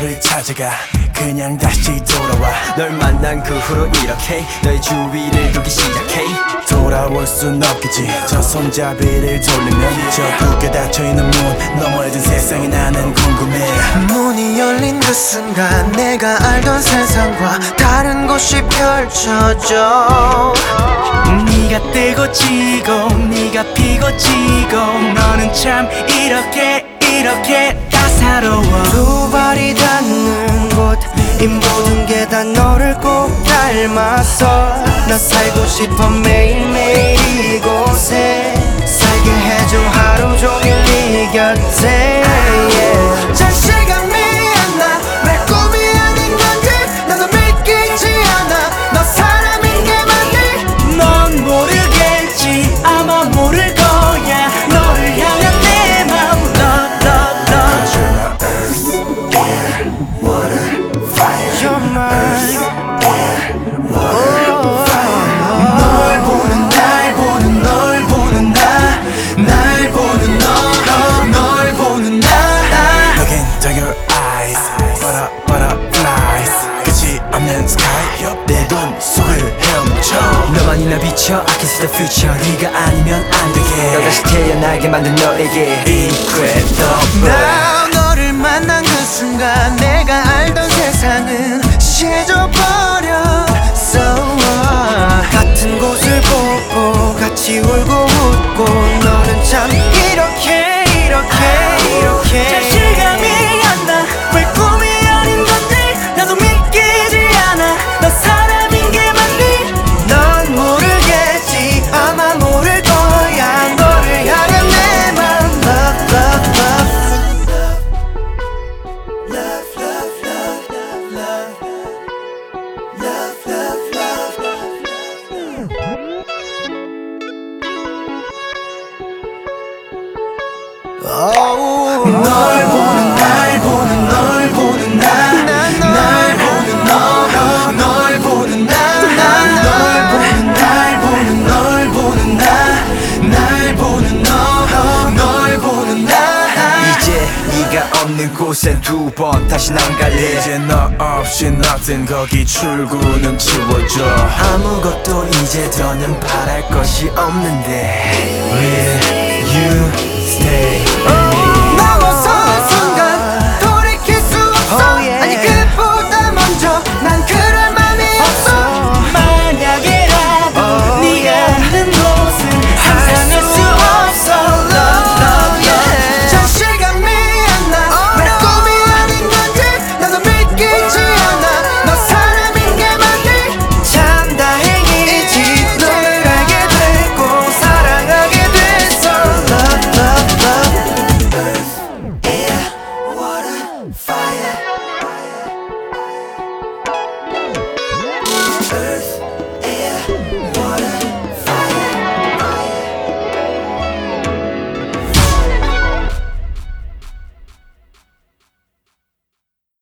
너를 찾아가. 그냥 다시 돌아와. 널 만난 그 후로 이렇게 너의 주위를 두기 시작해. 돌아올 순 없겠지. 저 손잡이를 돌리면 저 굳게 닫혀있는 문든 세상이 나는 궁금해. 문이 열린 그 순간 내가 알던 세상과 다른 곳이 펼쳐져. 네가 뜨고 지고 네가 피고 지고. 너는 참 이렇게 이렇게 따사로워 두 발이 닿는 곳 이 모든 게 다 너를 꼭 닮았어. 나 살고 싶어 매일매일 이곳에. 살게 해줘 하루 종일 네 곁에 내돈 속을 헤엄쳐. 너만이 날 비춰. I can see the future. 네가 아니면 안 되게. 너 다시 태어나게 만든 너에게. Incredible 이제 네가 없는 곳엔 두 번 다시 난 갈래 이제 너 없이 nothing 거기 출구는 치워져 아무것도 이제 더는 바랄 것이 없는데. stay?